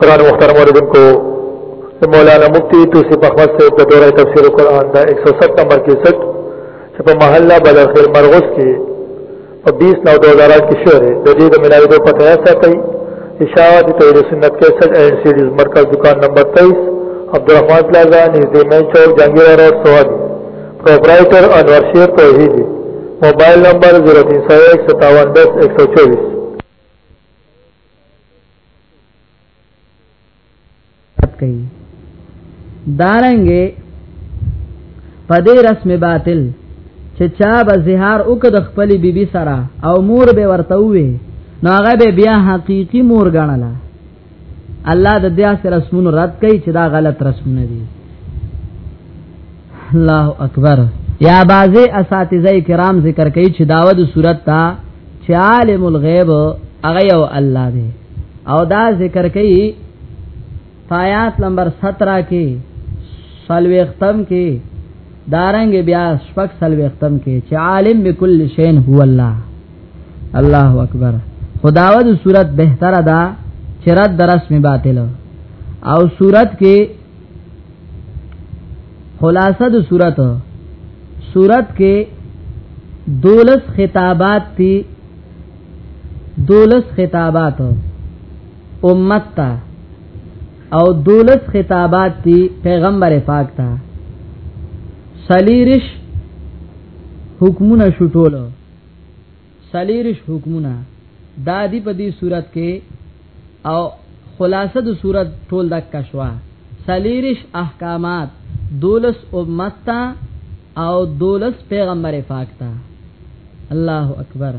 قرآن مختار موردن کو مولانا مفتی توسی پخمد سے دور تفسیر قرآن دا 107 نمبر کی سٹ چپا محلہ بدر خیر مرغس کی پا 20 نو 2008 کی شعر ہے جدید ملاوی دو پتہ ایسا کئی اشاعت توحید سنت کے سٹ اینڈ سیڈیز مرکز دکان نمبر 23 عبدالرحمن پلازا نزدی مین چوک جانگیر روڈ سوادی پروپرائیٹر انور شیر توحیدی موبایل نمبر 03015710124 کوي دارنګې په دې رسم باطل چې چا به زهار وک د خپلې بیبي سره او مور به ورته وي نو هغه به بیا حقيقي مور ګڼله الله د دې سره رسمونو رد کوي چې دا غلط رسمونه دي الله اکبر یا بازي اساتذه کرام ذکر کوي چې داود صورت تا چې عالم الغیب هغه یو الله دی او دا ذکر کوي آیات نمبر 17 کې سلوختم کې دارنګ بیا شپږ سلوختم کې چې عالم بكل شین هو الله الله اکبر خداوه د صورت بهتره ده چې رد د رسم باطل او صورت کې خلاصه د صورت صورت کې دولس خطابات تی دولس خطابات امت تا او دولس خطابات تی پیغمبر پاک تا سلیرش حکمونه شټولو سلیرش حکمونه دا دی په دې صورت کې او خلاصه د صورت ټول د کشوا سلیرش احکامات دولس امت تا او دولس پیغمبر پاک تا الله اکبر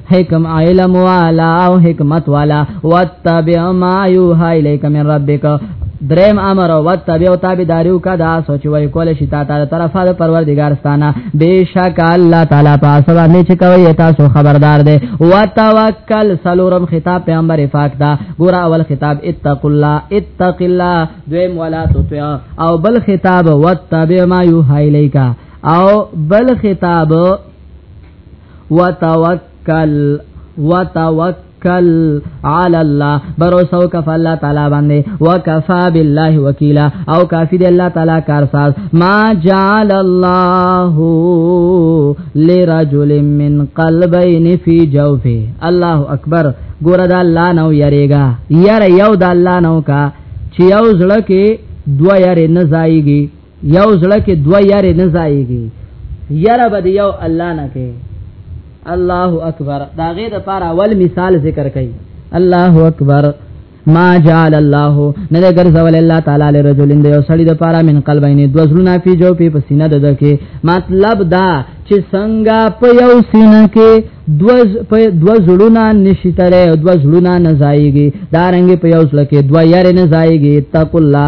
حکم علم والا او حکمت والا واتبع ما یوها الیک من ربک دریم امر او وتبع او تابعداریو کا دا سوچ وای کول شي تا ته طرفه د پروردگار ستانه بشک الله تعالی په سبا نه چې کوي تاسو خبردار دی وتوکل سلورم خطاب پیغمبر پاک دا ګور اول خطاب اتق الله اتق الله دویم ولا تطع او بل خطاب وتبع ما یوحی الیک او بل خطاب وتوکل وتوکل علی الله بروسو کف الله تعالی باندې وکفا بالله وکیلا او کافی دی الله تعالی کارساز ما جعل الله لرجل من قلبین فی جوفه الله اکبر ګور د الله نو یریګا یره یو د الله نو کا چې یو زړه کې دوه یاره نه ځایږي یو زړه کې دوه یارې نه ځایږي یاره بد یو الله نه کې الله اکبر دا غې د پاره اول مثال ذکر کړي الله اکبر ما جعل الله نه ګر زول الله تعالی له رجلین د یو سړی د پاره من قلبین دو زلونا فی جو په پسینه د دکې مطلب دا چې څنګه په یو سینه کې دو په دو زلونا نشیتره دو زلونا نه ځایږي دا رنګ په یو سړی کې دو یاره نه ځایږي تقوا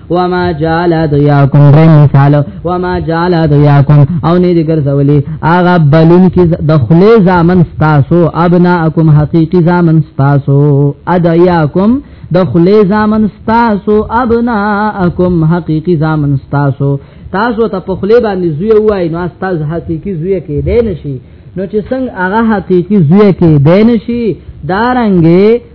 وما جعل ادعياكم غير مثال وما جعل ادعياكم او نه دي ګرځولي اغه بلون کې دخلي زامن تاسو ابناءكم حقيقي زامن تاسو ادعياكم دخلي زامن تاسو ابناءكم حقيقي زامن تاسو تاسو ته په خلی باندې زوی وای نو تاسو حقيقي زوی کې دی نشي نو چې څنګه هغه حقيقي زوی کې دی نشي دارنګې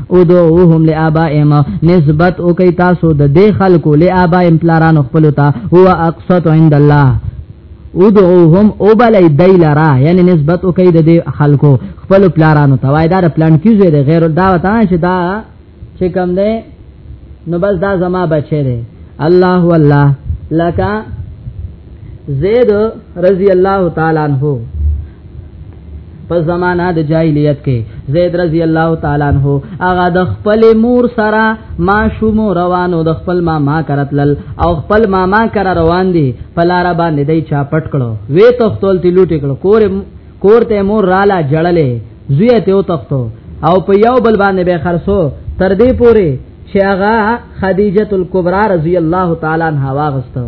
ادعوهم لآبائهم نسبت او کوي تاسو د دې خلکو لآبائهم پلارانو خپل ته هو اقصت عند الله ادعوهم او بلای دی لرا یعنی نسبت او کوي د دې خلکو خپل پلارانو ته وای دا پلان کیږي د غیر دا وتا چې دا چې کم دی نو بس دا زما بچی دی الله والله لکا زید رضی الله تعالی عنہ په زمانہ د جاهلیت کې زید رضی الله تعالی عنہ هغه د خپل مور سره ما شوم روانو د خپل ماما کرتل او خپل ماما کر روان دي په لار باندې دی چا پټ کړو وې تختول تی لوټ کړو کور کور ته مور رااله جړلې زوی ته او تختو او په یو بل باندې به خرصو تر دې پوري چې هغه خدیجه الکبرى رضی الله تعالی عنها واغستو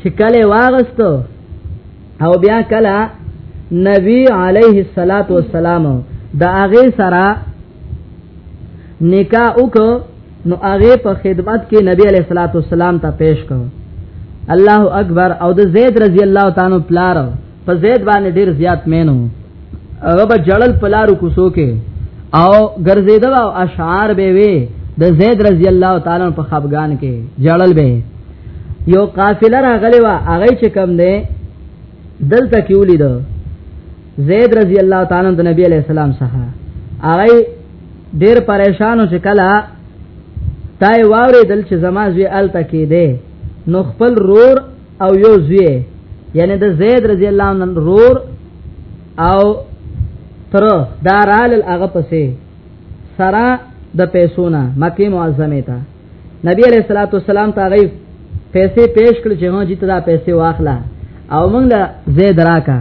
چې کله واغستو او بیا کلا نبی علیه الصلاۃ والسلام دا هغه سره نکاح وک نو هغه په خدمت کې نبی علیه الصلاۃ والسلام ته پیش کړ الله اکبر او د زید رضی الله تعالی پلار په زید باندې ډیر زیات مینو هغه به جړل پلارو کوسو کې او ګرځیدا او اشعار به وي د زید رضی الله تعالی په خفغان کې جړل به یو قافله راغلی و هغه چې کم دی دلته کې ولید زید رضی الله تعالی د نبی علی السلام څخه هغه ډیر پریشانو چې کله تای واورې دل چې زما زوی الته کې دی نو خپل رور او یو زوی یعنی د زید رضی الله عنه رور او تر دارال هغه پسې سرا د پیسونه مکه معظمه ته نبی علیہ الصلوۃ والسلام ته غي پیسې پیش کړ چې هغه جته دا پیسې واخلا او موږ له زید راکا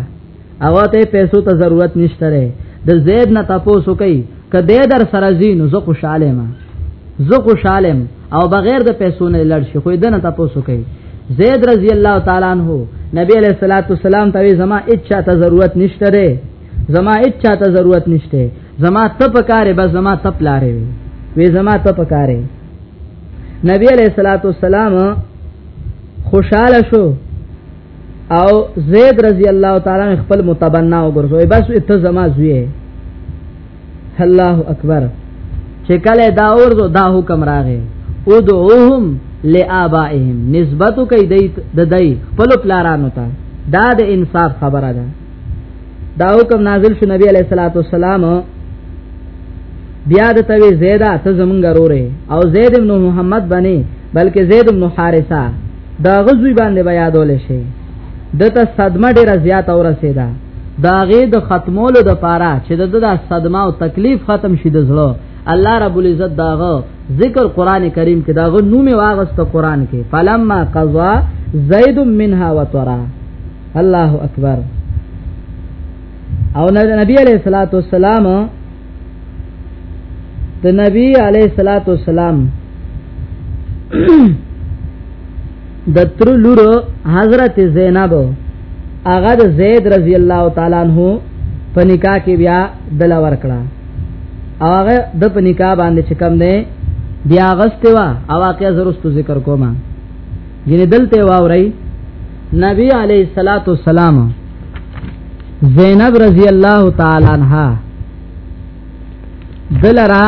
او ته پیسو ته ضرورت نشته د زید نه تاسو کوي کده در سره زینو زه خوشاله ما زه خوشاله او بغیر د پیسو نه لړ شي خو دنه تاسو کوي زید رضی الله تعالی عنہ نبی علیہ الصلوۃ والسلام ته زما اچا ته ضرورت نشته ره زما اچا ته ضرورت نشته زما ته پکاره بس زما ته پلاره وي وی زما ته پکاره نبی علیہ الصلوۃ والسلام خوشاله شو او زید رضی الله تعالی عنہ خپل متبنا وګرځوي بس ته زما زوی الله اکبر چې کله دا اورځو دا حکم راغی ادعوهم لآبائهم نسبت کوي د دای خپل پلارانو ته دا د انصاف خبره ده دا حکم نازل شو نبی علیہ الصلوۃ والسلام بیا د توی زیدا ته زمونږ رورې او زید ابن محمد بني بلکې زید ابن حارثه دا غزوی باندې بیا دول شي دته صدمه ډیره زیات اور رسیدا دا غي د ختمولو د پاره چې د دا صدمه او تکلیف ختم شي د زړه الله رب العزت داغه ذکر قران کریم کې داغه نوم واغست قران کې فلما قضا زید منها وترا الله اکبر او نبی علیہ الصلوۃ والسلام د نبی علی صلوات و سلام د تر لور حضرت زینب هغه د زید رضی الله تعالی عنہ په نکاح کې بیا دل ور کړه او هغه د په نکاح باندې چې کم دی بیا غسته وا او واقعا زرستو ذکر کوما ګینه دلته واوري نبی علی صلوات و سلام زینب رضی الله تعالی عنها دلرا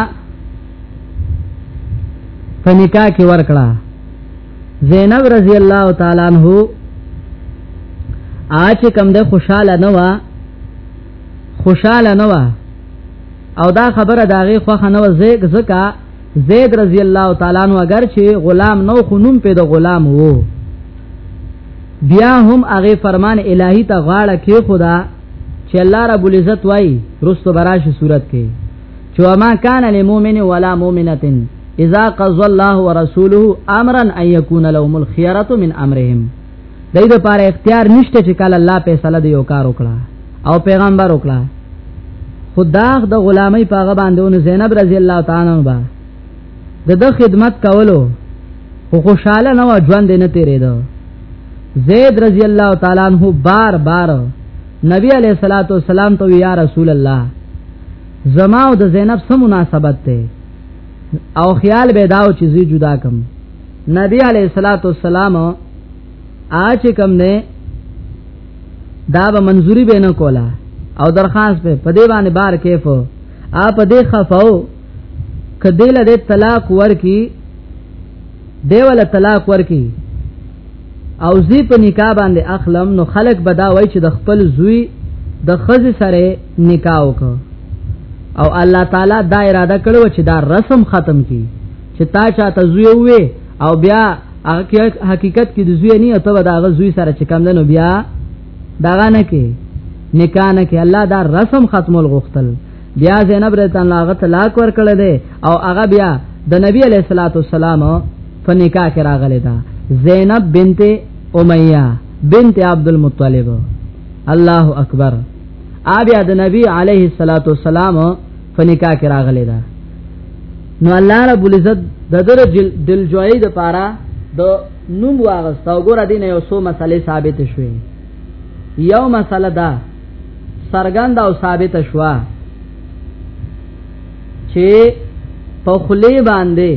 فنکا کې ورکړه زینب رضی الله تعالی عنہ آج کم ده خوشاله نه وا خوشاله نه وا او دا خبره داغه خوخه نه و زیګ زکا زید رضی الله تعالی عنہ اگر چې غلام نو خنوم په د غلام وو بیا هم هغه فرمان الهی ته غاړه کې خدا چې الله رب العزت وای رستو براش صورت کې چې ما کان للمؤمن ولا مؤمنه اذا قضى الله ورسوله امرا ان يكون لهم الخيره من امرهم دای د پاره اختیار نشته چې کله الله فیصله دی یو کار وکړه او پیغمبر وکړه خداغ د غلامۍ په غ باندې ون زینب رضی الله تعالی عنها د د خدمت کولو خو خوشاله نه و ژوند نه تیرېدو زید رضی الله تعالی عنہ بار بار نبی علیہ الصلوۃ والسلام ته یا رسول الله زما او د زینب سم مناسبت ته او خیال به داو چې زی جدا کم نبی علیہ الصلوۃ والسلام آج کم نے دا به منظوری به نه کولا او درخواست په پدې باندې بار کیف ا په دې خفاو کدی له طلاق ورکی دیول طلاق ورکی او زی په نکاح باندې اخلم نو خلق بدا وای چې د خپل زوی د خزي سره نکاح وکړه او الله تعالی دا اراده کړو چې دا رسم ختم کی چې تا چا ته زوی وې او بیا حقیقت کې د زوی نه او ته دا غ زوی سره چې کم دنو بیا دا غنه کې نکاح نه کې الله دا رسم ختمول غوښتل بیا زینب رضی الله عنها طلاق ورکړل دی او هغه بیا د نبی علیہ الصلوۃ والسلام په نکاح کې راغلی دا زینب بنت امیہ بنت عبد المطلب الله اکبر ا بیا د نبی علیہ الصلوۃ والسلام په نکاح کې راغلي ده نو الله رب العزت د در دل جوړې د پاره د نوم واغست او ګور دین یو سو مسلې ثابت شوې یو مسله ده سرګند او ثابت شوه چې په خلی باندې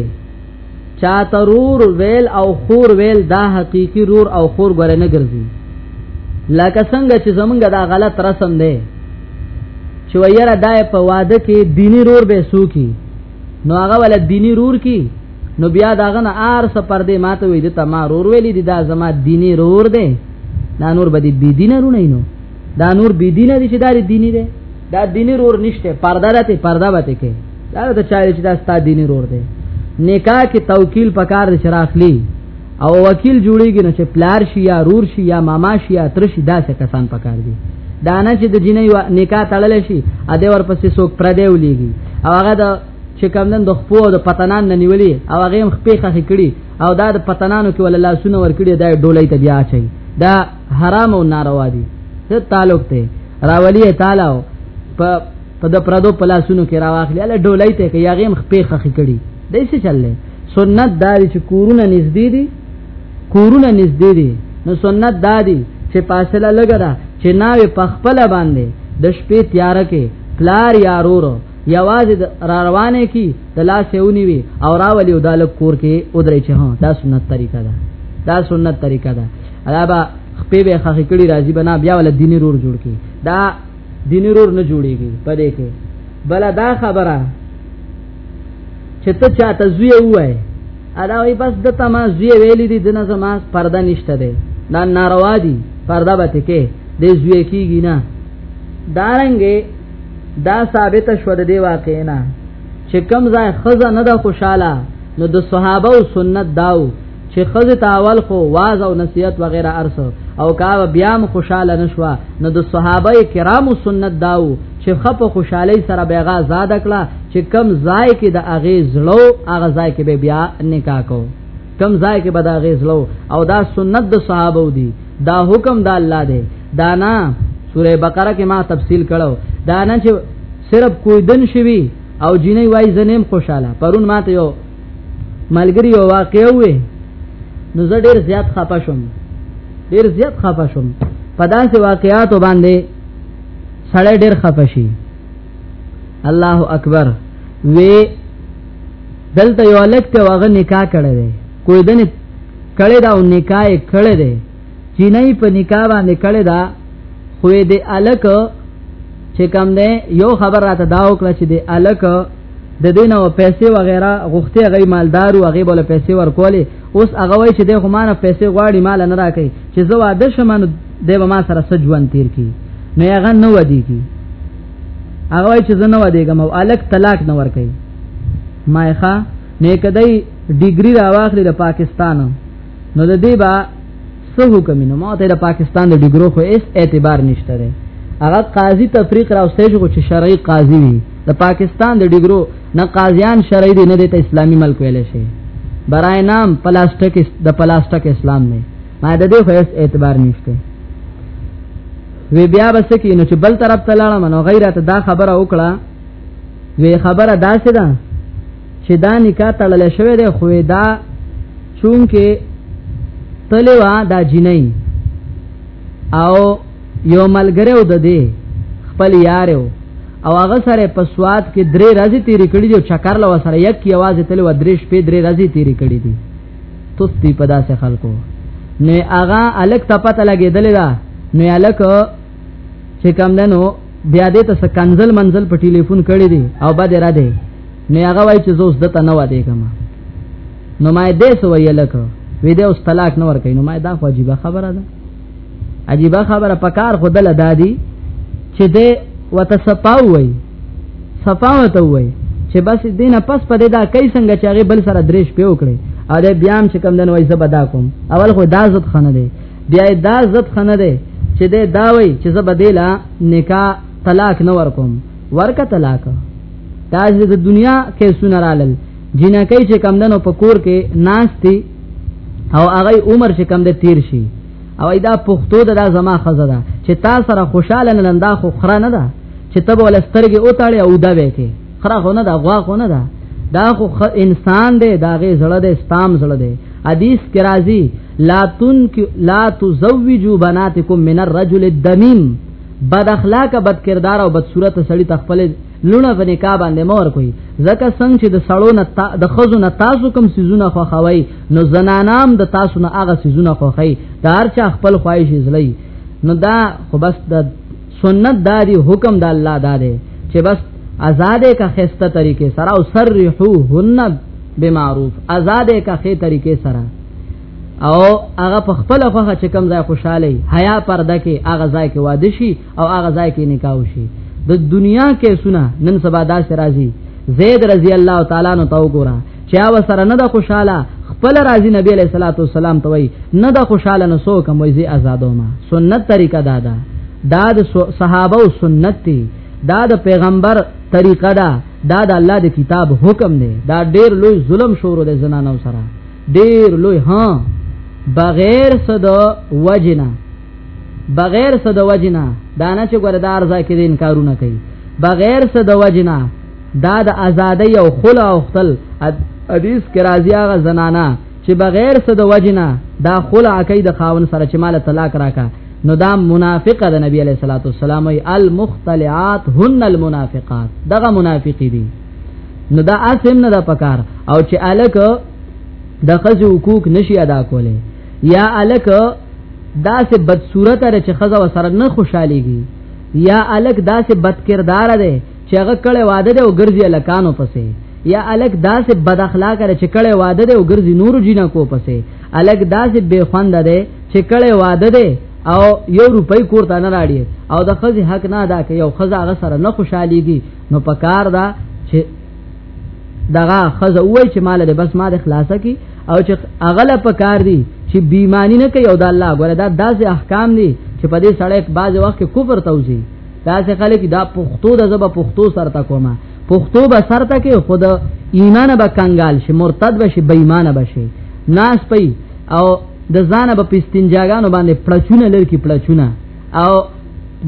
چا ترور ویل او خور ویل دا حقيقي رور او خور غره نه ګرځي لکه څنګه چې زمونږ دا غلط رسم دی چې ویره دای په واده کې دینی رور به سوکی نو هغه ول دینی رور کی نو بیا داغه نه آر څه پر دې ماته وې د تما رور ویلې دي دا زما دینی رور دی دا نور به دې بی دینه رونه نو دا نور بی دینه دي چې دا دینی دی دا دینی رور نشته پرده راته پرده وته کې دا د چا چې دا ستا دیني رور دی نکاح کې توکیل پکار دي شراخلی او وکیل جوړیږي نو چې پلار شي یا رور شي یا ماما شي یا تر شي دا څه کسان پکار دي دا نه چې د جنې نکاح تړل شي ا دې ورپسې څوک پر دې ولېږي او هغه د چې کمندن د خپو د پتنان نه نیولې او هغه هم خپې خخې کړي او دا د پتنانو کې ول لاسونه ور کړي دا ډولې ته بیا چي دا حرام او ناروا دي څه تعلق ته راولي تعالی په په د پردو پلاسونو کې راواخلي اله ډولای ته کې یاغیم خپې خخې کړي دای څه چللې سنت داري چې کورونه نږدې دي کورونه نږدې دي نو سنت داري چې فاصله لګره چې ناوې په خپل باندې د شپې تیار کې پلار یا رور یوازې را روانه کی د لاس یونی وی او راولی او دالک کور کې ودرې چې ها دا سنت طریقه ده دا سنت طریقه ده علاوه خپې به خخې کړي راځي بنا بیا ول دیني رور جوړ کی دا دیني رور نه جوړیږي په دې کې بل دا خبره چې ته چاته زوی وای ادا وی بس د تما زوی ویلې دي دنه زما پرده نشته ده دا ناروا دي پرده به تکې د زوی کیږي نه دارنګې دا ثابت شو د دی واقع نه چې کم ځای خزه نه ده خوشاله نو د صحابه او سنت داو چې خزه تاول خو واز او نصیحت وغیرہ ارس او کا بیا م خوشاله نشوا نو د صحابه کرامو سنت داو چې خپ خوشحالي سره بیغه آزاد کړه چې کم ځای کې د اغه زړو اغه ځای کې به بیا نکاح کو کم ځای کې به د اغه زړو او دا سنت د صحابه دی دا حکم د الله دی دانا سوره بقره کې ما تفصیل کړو دانا چې صرف کوئی دن شوی او جنې وای زنیم خوشاله پرون ماته یو ملګری یو واقع وې نو زه ډیر زیات خپه شوم ډیر زیات خپه شوم په داسې واقعاتو باندې سړی ډیر خپه شي الله اکبر وی دلته یو الګ ته واغ نکاح کړی دی کوی دنه کړی دا نکاح کړی دی چینای په نکاح باندې کړی دا خو دې الک چې کم دی یو خبر راته دا وکړه چې دې الک د دین او پیسې و غیره غوښته غي مالدار او غي بوله پیسې ورکولې اوس هغه وای چې د خو مانه پیسې غواړي مال نه راکې چې زه واده شمه نو د به ما سره سجوان تیر کی نه هغه نه ودی کی هغه وای چې زه نه ودیګم او الک طلاق نه ورکې مایخه نه کدی ډیګری راواخلې د پاکستان نو د دې با څه حکم نه مو ته د پاکستان د ډیګرو خو هیڅ اعتبار نشته دی هغه قاضي تفریق راوستي شو چې شرعي قاضي وي د پاکستان د ډیګرو نه قاضیان شرعي دي نه د اسلامي ملک ویل شي برای نام پلاستیک د پلاستیک اسلام نه ما د دې خو هیڅ اعتبار نشته وی بیا بس کې نو چې بل طرف ته لاړم نو غیرت دا خبره وکړه وی خبره داسې ده دا چې دا نکاح تړل شوی دی خو دا چونکه تلوا دا جنۍ او یو ملګریو د دې خپل یارو او هغه سره په سواد کې درې ورځې تیرې کړې دي او چکر لوا سره یک کی आवाज تل و درې شپې درې ورځې تیرې کړې دي توستي په داسې خلکو نه هغه الک ته پته لګېدل دا نه الک چې کم دنو بیا دې ته سکنزل منزل په ټلیفون کړې دي او بعد را دي نه هغه وای چې زوس دته نه و دې کما نو ما دې سو ویل کو وې دې اوس طلاق نه ور کوي نو ما دا خو عجیب خبره ده عجیب خبره پکار خو دل دادی چې دې وتسپاو وای صفاو ته وای چې بس دینه پس په دې دا کای څنګه چې هغه بل سره درېش پیو کړي او دې بیا هم چې کم دن وای زبدا کوم اول خو دا عزت خنه دی بیا دا عزت خنه دی چې دې دا وای چې زبدیلا نکاح طلاق نه ور کوم ورکه طلاق تاسو د دنیا کې سنرالل جنکې چې کم دنو په کور کې ناشتي او هغه عمر چې کم د تیر شي او دا پښتو د دا زما خزه ده چې تا سره خوشاله نه لندا خو خره نه ده چې تب ول سترګې او تاړي او دا وې کې خره خو نه ده غوا خو نه ده دا خو انسان دی دا غي زړه دی ستام زړه دی حدیث کې راځي لا تن لا تزوجوا بناتکم من الرجل الدمیم بد اخلاق بد کردار او بد صورت سړی تخپل لونه په نکاح باندې مور کوي ځکه څنګه چې د سړو نه تا... د خزو نه تاسو کوم سيزونه خوخوي نو زنانام د تاسو نه هغه سيزونه خوخي دا هر چا خپل خواهش زلي نو دا خو بس د سنت داري حکم د الله داري چې بس آزادې کا خسته طریقې سره او سرحو هن بمعروف آزادې کا خې طریقې سره او هغه په خپل خوخه چې کم ځای خوشاله حیا پرده کې هغه ځای کې واده شي او هغه ځای کې نکاح وشي د دنیا کې سونه نن سبا دا شرازي زید رضی الله تعالی نو تو ګورا چا وسره نه د خوشاله خپل راضی نبی علیہ الصلوۃ والسلام ته وای نه د خوشاله نو سو کوم وای زی آزادو ما سنت طریقه دا ده دا د صحابه او سنت دی دا د پیغمبر طریقه ده دا د الله د کتاب حکم دی دا ډیر لوی ظلم شروع د زنانو سره ډیر لوی ها بغیر صد وجنا بغیر صد وجنا دانه چې ګردار ځکه دین کارونه کوي بغیر صد وجنا دا د ازادۍ او خلع او خپل حدیث کې راځي هغه زنانا چې بغیر صد وجنا دا خلع کوي د خاون سره چې مال طلاق راکا نو دا منافقه د نبی علیہ الصلوۃ والسلام ای المختلعات هن المنافقات دغه منافقی دي نو دا اسم نه دا پکار او چې الک د خزو حقوق نشي ادا کوله یا الک دا سه بد صورت لري چې خزه وسره نه خوشاليږي یا الک دا سه بد کردار دی چې هغه کړه واده دی او ګرځي الکانو پسې یا الک دا سه بد اخلاق لري چې کړه واده دی او ګرځي نور جینا کو پسې الک دا سه بے خوند دی چې کړه واده دی او یو روپۍ کور ته نه راړي او د خزه حق نه ادا کوي او خزه هغه سره نه خوشاليږي نو پکار دا چې دغه خزه وای چې مال دې بس ما د خلاصه کی او چې اغله پکار دي چې بیمانی نه کوي او د الله غره دا داسې احکام دي چې په دې سړی په بعض وخت کې کفر توزي داسې خلک دا پښتو د زبه پښتو سره تا کومه پښتو به سره تا کې خود ایمان به کنګال شي مرتد به شي بېمانه به شي ناس پي او د ځانه په پستینجاګانو باندې پړچونه لړکی پړچونه او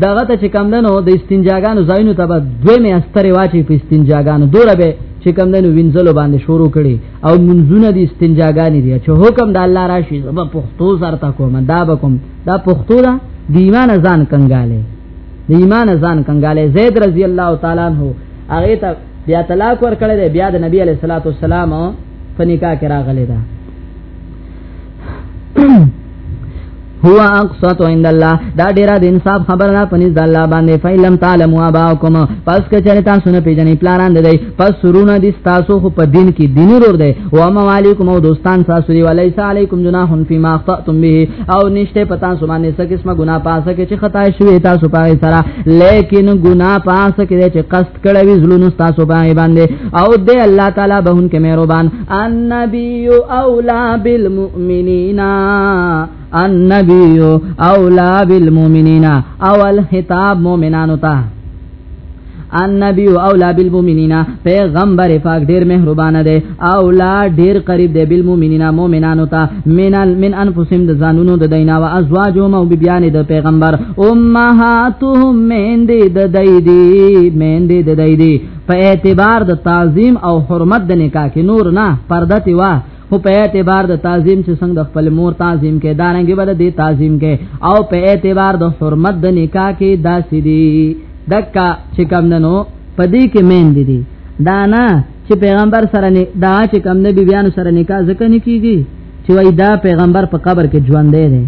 دغه ته چې کم دنو د استنجاګانو زاینو ته به دوی مې استرې واچي په استنجاګانو دوره به چې کم دنو وینځلو باندې شروع کړي او منځونه دي استنجاګانې دي چې حکم د الله راشي زما پښتو سره تا کوم دا به کوم دا پښتو دا د ایمان ځان کنګاله د ایمان ځان کنګاله زید رضی الله تعالی عنہ هغه ته بیا طلاق ور کړی دی بیا د نبی علیہ الصلوۃ والسلام په نکاح کې راغلی دا هو اقصت عند الله دا ډیره د انصاف خبر نه پنځ د الله باندې فیلم تعلم اباکم پس که چرته تاسو نه پیژنې پلان دی پس سرونه دي تاسو خو په دین کې دین ورور دی او موالیکم او دوستان تاسو دی ولیس علیکم جناح فی ما اخطأتم به او نشته پتا سو باندې څه قسمه ګنا پاسه کې چې خطا شوی تاسو پاره سره لیکن ګنا پاسه کې چې قصد کړی زلون تاسو باندې او دی الله تعالی به ان کې مهربان النبي اولا بالمؤمنين النبي اولا بالمؤمنين اول خطاب مؤمنانو ته النبی اولا بالمؤمنین پیغمبر پاک ډیر مهربان دی اولا ډیر قریب دی بالمؤمنین مؤمنانو ته من من انفسهم د زانونو د دینا او ازواجهم او بیان د پیغمبر امهاتهم من دی د دی دی من دی د دی دی په اعتبار د تعظیم او حرمت د نکاح کې نور نه پرده تی وا خو په اعتبار د تعظیم چې څنګه د خپل مور تعظیم کې دارنګي بد دي تعظیم کې او په اعتبار د حرمت د نکاح کې داسې دي دکا چې کم ننو پدې کې مین دي دي دا نه چې پیغمبر سره نه دا چې کم نبی بیان سره نکاح ځکه نه کیږي چې وای دا پیغمبر په قبر کې ژوند دی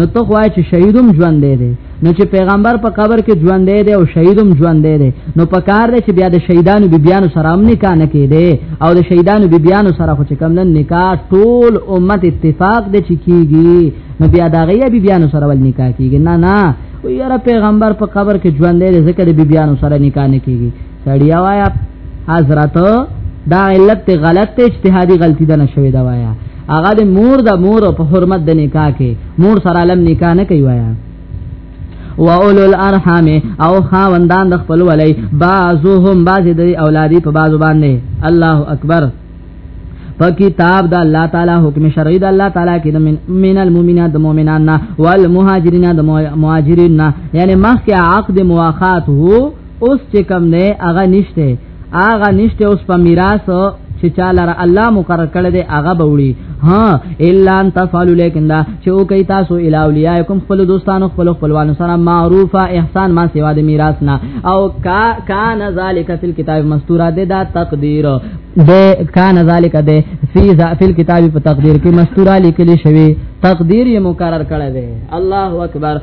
نو ته خو چې شهیدوم ژوند دی نو چې پیغمبر په قبر کې ژوند دی او شهیدوم ژوند دی نو په کار دی چې بیا د شهیدانو بیبیانو سره هم نکاح نه کېده او د شهیدانو بیبیانو سره خو چې کم نن نکاح ټول امت اتفاق دی چې کیږي نو بیا دا غي بیبیانو سره ول نکاح کیږي نه نه یاره پیغمبر په قبر کې ژوند دی ذکر بیبیانو سره نکاح نه کیږي سړیا وایا حضرت دا علت غلط ته اجتهادي غلطی ده نشوي دا وایا هغه د مور د مور په حرمت د نکاح کې مور سره لم نکاح نه کوي وایا و اولو الارحام او خاوندان د خپل ولای بعضهم بعض د اولادی په بعض باندې الله اکبر په کتاب د الله تعالی حکم شرعي د الله تعالی کې د من المؤمنات د مؤمنانو والمهاجرین د مهاجرین یعنی مخکې عقد مواخات هو اوس چې کم نه هغه نشته هغه نشته اوس په میراث چې چاله را الله مقرر کړی دی هغه بوړي ها الا ان تفعلوا لیکن دا چې او کوي تاسو الی اولیاءکم خپل دوستانو خپل خپلوانو سره معروفه احسان ما سیوا د میراث نه او کا کان ذالک فی الكتاب مستورا ده دا تقدیر ده کان ذالک ده فی فی الكتاب په تقدیر کې مستورا لیکل شوی تقدیر یې مقرر کړی دی الله اکبر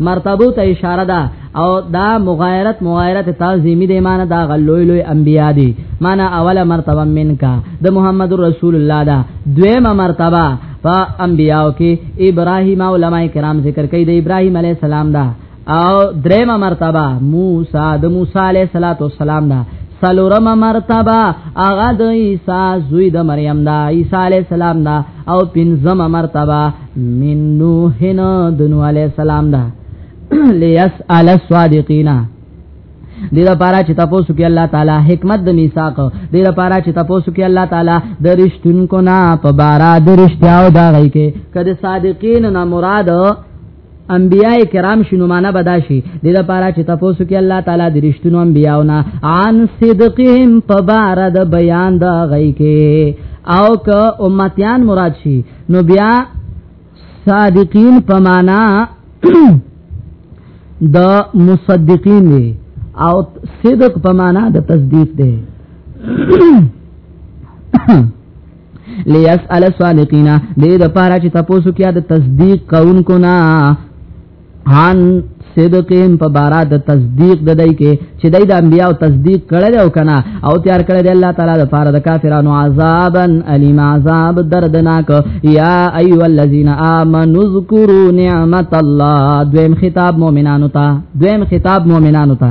مرتبه ته اشاره ده او دا مغایرت مغایرت تعظیمی دی معنی دا غلوی لوی انبیا دی معنی اوله مرتبه منکا د محمد رسول الله دا دویمه مرتبه په انبیاو کې ابراهیم او علماء کرام ذکر کوي د ابراهیم علی السلام دا او دریمه مرتبه موسی د موسی علی السلام دا سلورم مرتبه هغه د عیسی زوی د مریم دا عیسی علی السلام دا او پنځم مرتبه من نوح نه د نوح علی السلام ده ليسأل الصادقین دې لپاره چې تاسو کې الله تعالی حکمت د میثاق دې لپاره چې تاسو کې الله تعالی د رښتونکو نه په بارا د رښتیاو دا غي کې کله صادقین نه مراد انبیاء کرام شنو معنا بداشي د لپاره چې تاسو کې الله تعالی د رښتونو انبیاونه عن صدقهم په بار د بیان د غي کې او که امتیان مراد شي نو بیا صادقین په معنا د مصدقین دی او صدق په معنا د تصدیق دی لیسأل الصادقین دې د پاره چې تاسو کې د تصدیق کوونکو نه هان صدقهم په بارا د تصدیق د دای کې چې دای د انبیا او تصدیق کړل او کنه او تیار کړل دی الله تعالی د فار د کافرانو عذابا الیم عذاب دردناک یا ایو الذین آمنو ذکروا نعمت الله دویم خطاب مؤمنانو ته دویم خطاب مؤمنانو ته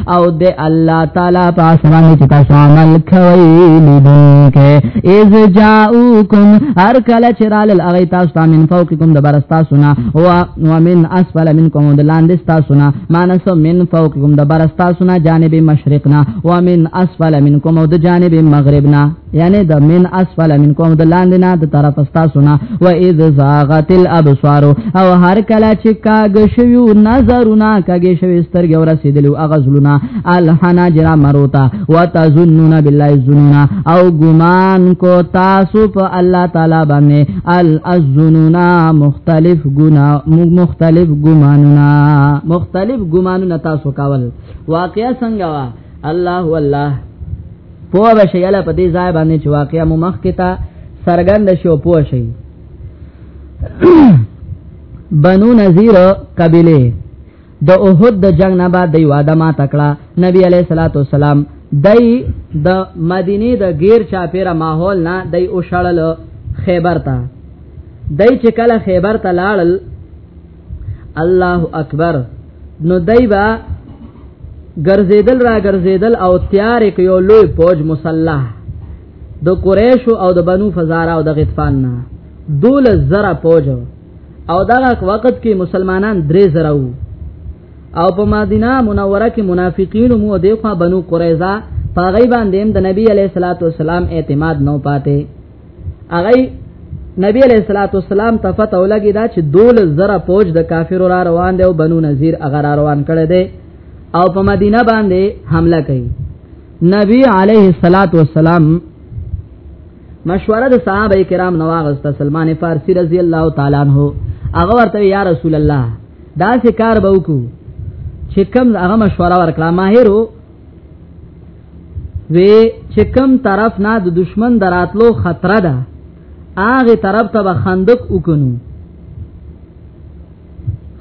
او د الله تعالی په اسمان کې تاسو عمل کوي لیدونکې اذ جاءوکم هر کله چې رال اغه تاسو ته من فوقکم د برستا سنا او ومن اسفل منکم د لاندې تاسو نه مانس من فوقکم د برستا سنا جانب مشرقنا ومن اسفل منکم د جانب مغربنا یعنی د من اسفل منکم د لاندې نه د طرف استا سنا و اذ زاغت الابصار او هر کله چې کاګ شوی نظرونه کاګ شوی سترګې ور رسیدلو اغزلونه الحنا جرا مروتا وتظنون بالله الظنون او ګمان کو تاسو په الله تعالی باندې الظنون مختلف ګنا مختلف ګمانونه مختلف ګمانونه تاسو کاول واقعیا څنګه وا الله والله پوه بشي الا په دې ځای باندې چې واقعا مو مخ کې تا سرګند شو پوه شي بنو نذیر قبیله د اوحد د جنگ نه بعد دی واده ما تکړه نبی علیہ الصلوۃ والسلام دای د مدینه د غیر چاپیره ماحول نه دای او شړل خیبر ته دای چې کله خیبر ته لاړل الله اکبر نو دایبا ګرځیدل را ګرځیدل او تیار کې یو لوی فوج مسلح د قریش او د بنو فزارا او د غطفان نه دول زرا فوج او دغه وخت کې مسلمانان درې زرا وو او په مدینه منوره کې منافقین مو د خوا بنو قریظه پاغی باندې د نبی علیہ الصلوۃ والسلام اعتماد نو پاتې هغه نبی علیہ الصلوۃ والسلام ته فتح ولګی دا چې دول زره فوج د کافر را روان دی او بنو نذیر هغه را روان کړي دي او په مدینه باندې حمله کوي نبی علیہ الصلوۃ والسلام مشوره د صحابه کرام نواغست سلمان فارسی رضی الله تعالی عنہ هغه ورته یا رسول الله دا څه کار به وکړو چې کوم هغه مشوره ورکړه ماهرو وی چې کم طرف نه د دشمن دراتلو خطر ده هغه طرف ته به خندق وکنو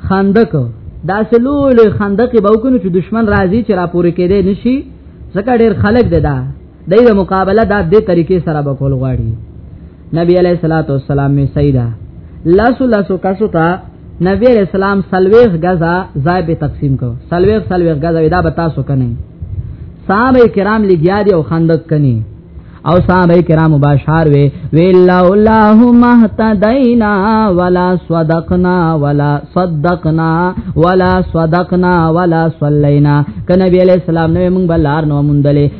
خندق دا سلول خندق به وکنو چې دشمن راځي چې راپورې کېدې نشي ځکه ډېر خلک ده دا دغه مقابله دا د طریقې سره به کول غواړي نبی علیہ الصلوۃ والسلام می سیدا لاسو لاسو کاسو تا نبی علیہ السلام سلویخ غزا زای به تقسیم کو سلویخ سلویخ غزا ودا به تاسو کنه صحابه کرام لګیا دی او خندق کني او صحابه کرام مباشر وی ویلا الله مهتدینا ولا صدقنا ولا صدقنا ولا صدقنا ولا صلینا کنه نبی علیہ السلام نو موږ بلار نو مونډلې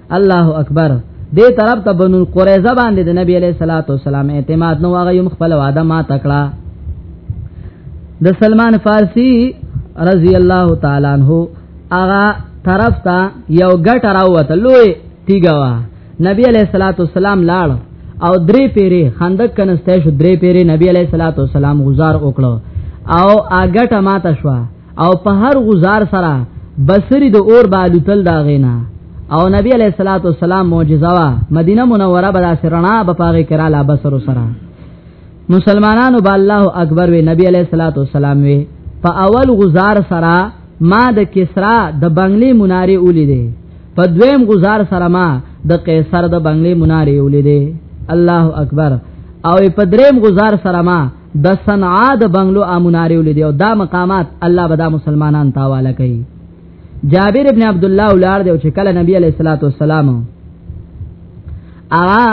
الله اکبر دې طرف ته بنو قریظه باندې د نبی علیہ الصلوۃ والسلام اعتماد نو هغه یم خپل وعده ما تکړه د سلمان فارسی رضی الله تعالی عنہ هغه طرف ته یو ګټ راوته لوی تیګوا نبی علیہ الصلوۃ والسلام لاړ او درې پیری خندق کنسته شو درې پیری نبی علیہ الصلوۃ والسلام گزار وکړو او اګټه ماته شو او په هر غزار سره بصری د اور بالوتل دا غینا او نبی علیہ الصلوۃ والسلام معجزه وا مدینه منوره به سرنا به پاره کرا لا بصر سره مسلمانانو با الله اکبر وی نبی علیہ الصلوۃ والسلام وی په اول غزار سره ما د کسرا د بنگلې مناره ولیدې په دویم غزار سره ما د قیصر د بنگلې مناره ولیدې الله اکبر او په دریم غزار سره ما د صنعا د بنگلو اموناریو لدی او دا مقامات الله به دا مسلمانان تاواله کوي جابر ابن عبد الله ولار دی چې کله نبی علیہ الصلوۃ والسلام اغا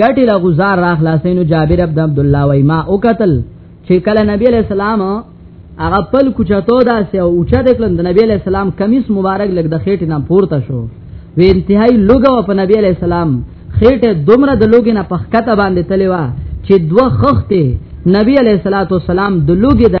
ګټي لا گزار را خلاصینو جابر ابن عبد الله وای ما او قتل چې کله نبی علیہ السلام هغه پل کوچاتو داسې او اوچا د کلند نبی علی السلام کمیس مبارک لګ د خېټې نه پورته شو وی انتهایی لوګو په نبی علی السلام خېټه دومره د لوګي نه پخکته باندې تللی و چې دوه خخته نبی علی صلوات و سلام د لوګي د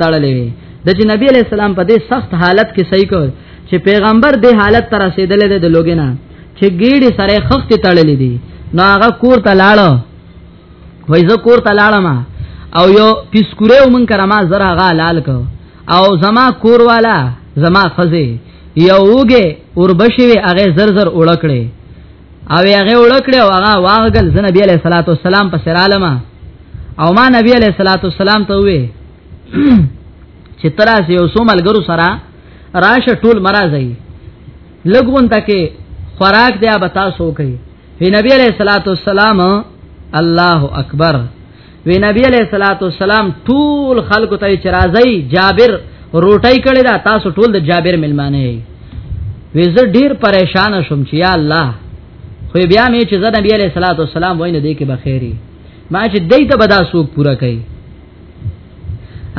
تړلې وي د چې نبی علی السلام په دې سخت حالت کې صحیح کړ چې پیغمبر دې حالت تر رسیدلې ده د لوګینا چې ګیډي سره خخت تړلې دي نو هغه کور ته لاړو وای زه کور ته لاړم او یو پیسکوره ومن کرما زرا غا لال کو او زما کور والا زما خزه یو وګه اوربشي هغه زر زر اولکړي او هغه وړکړه او هغه واغل زنه نبی علیہ الصلوۃ والسلام په سرالمه او ما نبی علیہ الصلوۃ والسلام ته وې چې تراس یو سومل ګرو سره راشه ټول مرزي لګون تکي خوراک دی ابتا سو کوي نبی علیہ الصلوۃ والسلام الله اکبر وی نبی علیہ الصلوۃ والسلام ټول خلق ته چرایي جابر روټي کړي دا تاسو ټول د جابر ملمانه یې وی زه ډیر پریشان شوم چې یا الله خو بیا مې چې زه نبی علیہ الصلوۃ والسلام وینه دی کې بخیری ما چې دای ته بدا سوق پورا کړي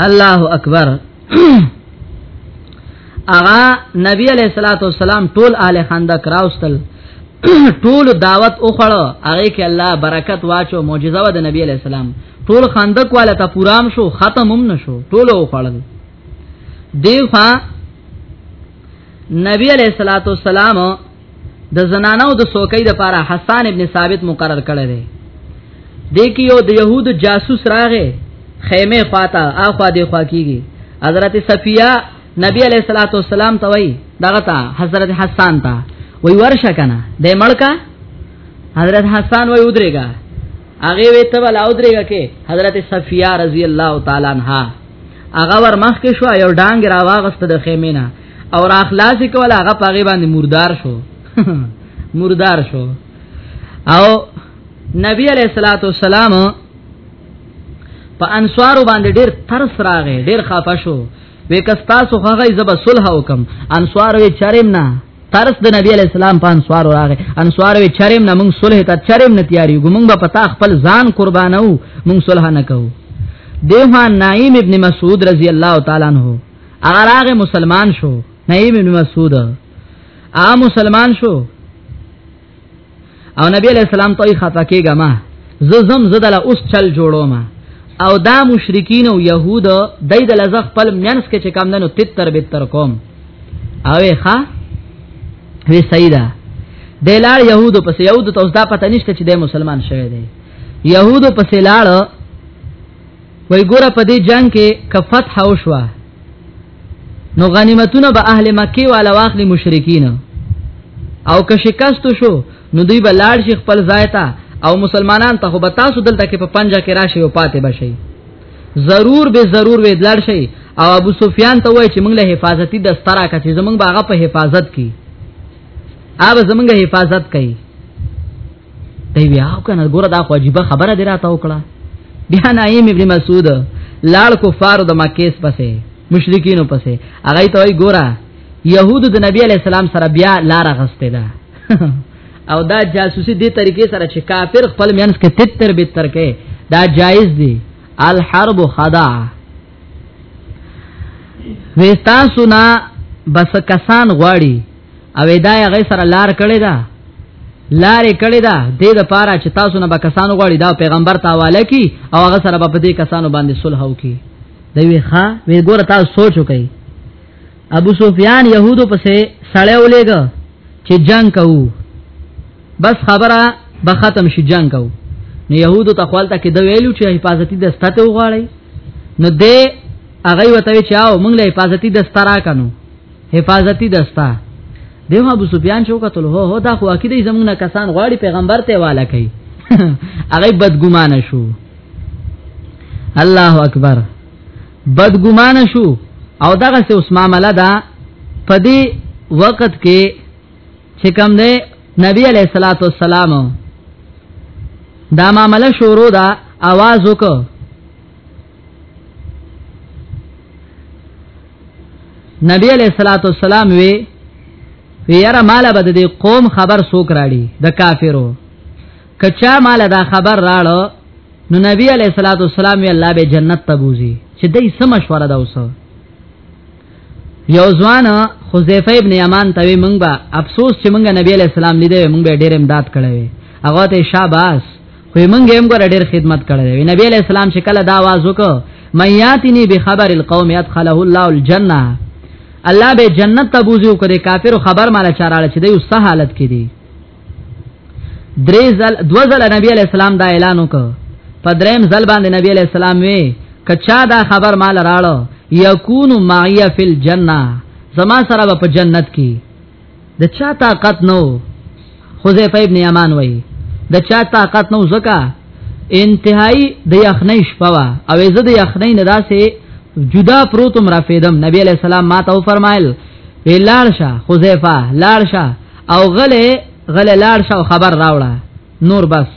الله اکبر اغا نبی علیہ الصلوۃ والسلام ټول اهل خندق راوستل ټول دعوت او خړو هغه کې الله برکت واچو معجزه و د نبی علیہ السلام ټول خندق والا ته پورام شو ختم هم نشو ټول او خړل دیوه نبی علیہ الصلوۃ والسلام د زنانو د سوکۍ د پاره حسان ابن ثابت مقرر کړی دی د کې یو د يهود جاسوس راغې خیمه خواته اخوا دی خوا کیږي حضرت صفیه نبی علیہ الصلوۃ والسلام ته وای دغه ته حضرت حسان ته وای ورشه کنه د ملکا حضرت حسان وای ودرېګا هغه وی ته ولا ودرېګا کې حضرت صفیه رضی الله تعالی عنها هغه ور مخ کې شو یو ډانګ را واغست د خیمه نه او را خلاص کول هغه پاغه باندې مردار شو مردار شو او نبی علیہ الصلوۃ والسلام په انصار باندې ډیر ترس راغې ډیر خفه شو وکستا سو هغه زب صلح وکم انصار وی چریم نه ترس د نبی علی السلام په انصار راغې انصار وی چریم نه موږ صلح ته چریم نه تیاری ګمږ په پتا خپل ځان قربانو موږ صلح نه کوو دیوان نعیم ابن مسعود رضی الله تعالی عنہ هغه راغه مسلمان شو نعیم ابن مسعود ا مسلمان شو او نبی علیہ السلام ته خطا کېګه ما زم زدل اوس چل جوړو ما او دا مشرکین او يهود دای د لزخ پل مینس کې چې کم دنو تتر بتر کوم او ښا وی سیدا دلار يهود پس يهود ته اوس دا پته نشته چې د مسلمان شوی دی يهود پس لاړ وای ګوره په دې جنگ کې که فتح او شوا نو غنیمتونه به اهل مکه والا واخلي مشرکین او که شکست شو نو دوی به لاړ شي خپل ځای ته او مسلمانان ته به تاسو دلته کې په پنجا کې راشي او پاتې بشي ضرور به ضرور وې دلړ شي او ابو سفیان ته وای چې موږ له حفاظتي دسترا کچې زمونږ باغه په حفاظت کې اوب زمونږه حفاظت کوي دی بیا او کنه ګوره دا خو عجیب خبره دی راته وکړه بیا نعیم ابن مسعود لاړ کفار د مکه پسې مشرکین پسې هغه ته وی ګوره يهود د نبی علی السلام سره بیا لار غسته ده او دا جاسوسي دې طریقې سره چې کافر خپل مینس کې تتر بتر کې دا جایز دی الحرب خداع وستا سنا بس کسان غواړي او دا هغه سره لار کړی دا لارې کړی دا د دې لپاره چې تاسو نه به کسان غواړي دا پیغمبر ته حواله کی او هغه سره به دې کسانو باندې صلح وکي دی وی ښا وی ګور تاسو سوچ وکي ابو سفیان يهودو پسې سړیو لګ چې جنگ کوو بس خبره به ختم شي جنگ کو نو يهودو ته خپلته کې د ویلو چې حفاظتي دسته ته وغواړي نو دې هغه وته چې او موږ له حفاظتي دسته را کنو حفاظتي دسته دیو ابو سفیان شو کتل هو هو دا خو عقیده زمونږ نه کسان غواړي پیغمبر ته والا کوي هغه بدګمانه شو الله اکبر بدګمانه شو او دغه سه اوس معاملہ دا پدی وخت کې چې کوم دی نبی علیہ الصلوۃ والسلام دا معاملې شروع دا आवाज وکړ نبی علیہ الصلوۃ والسلام وی یاره مال بد دی قوم خبر سوک راړي د کافرو کچا مال دا خبر راړو نو نبی علیہ الصلوۃ والسلام الله به جنت ته بوزي چې دای سم مشوره دا وسو یو ځوان حذیفه ابن یمان ته مونږ به افسوس چې مونږ نبی علی السلام لیدې مونږ به ډېر امداد کړو هغه ته شاباس خو مونږ هم ګور ډېر خدمت کړو نبی علی السلام چې کله دا आवाज وکړ میاتنی بخبر القوم يدخله الله الجنه الله به جنت ته بوزي او کړي کافر خبر مال چاراله چې دی وسه حالت کې دی درې ځل دو ځل نبی علی السلام دا اعلان وکړ په دریم ځل باندې نبی علی السلام وی کچا دا خبر مال راړو یکون معی فی الجنه زما سره په جنت کې د چا طاقت نو حذیفه ابن یمان وای د چا طاقت نو زکا انتهایی د یخنۍ شپه وا او زه د یخنۍ نه داسې جدا پروتم رافیدم نبی علیہ السلام ما ته فرمایل ویلار شه حذیفه لار شه او غله غله لاړ شو خبر راوړه نور بس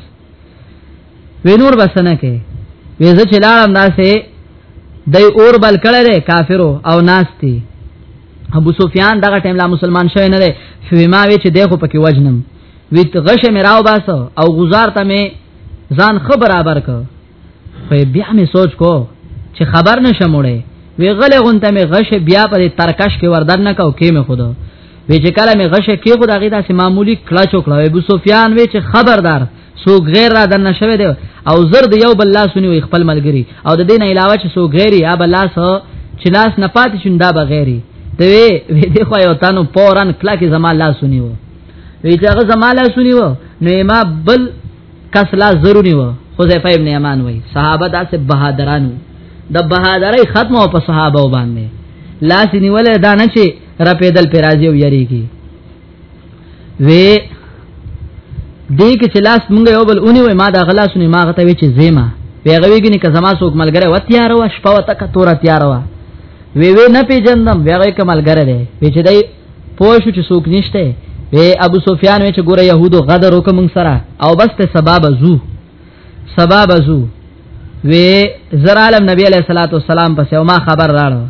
وی نور بس نه کې وی زه چې لاړم داسې دای اور بل کړه کافرو او ناستی ابو سفیان دغه ټیم لا مسلمان شوی نه دی فیما وی چې دغه پکې وجنم وی غشه مې راو باسو او گزار ته مې ځان خبر برابر کړ خو بیا مې سوچ کو چې خبر نشم وړې وی غلې غونته مې غش بیا په ترکش کې وردن نه کاو کې مې خود وی چې کله مې غش کې خود هغه داسې معمولی کلا چوکړه ابو سفیان وی چې خبردار سو غیر را دن نشوي دی او زرد یو بل لاس ونی خپل ملګری او د دین علاوه چې سو غیری یا بل لاس چې لاس نه پاتې شون دا بغیری ته وی وی دی خو یو تانو پورن کلا کې زما لاس ونی وو وی چې هغه زما لاس ونی وو نو ما بل کس لا ضروری و حذیفه ابن یمان وای صحابه داسې بهادرانو د بهادرۍ ختمه په صحابه باندې لاس نیولې دا نه چې رپیدل پر راځي او یریږي وی دې کې چې لاس مونږ یو بل اونې وای ما دا غلا سنې ما غته وی چې زیما پیغویګنی که زما څوک ملګری و تیار و شپه و تک تور تیار و وی وی نه پیجندم وی کملګری دی وی چې دای پوه شو چې څوک نشته وی ابو سفیان وی چې ګوره يهودو غدر وکم سره او بس ته سبب زو سبب زو وی زر عالم نبی علیہ الصلوۃ والسلام پس او ما خبر راړو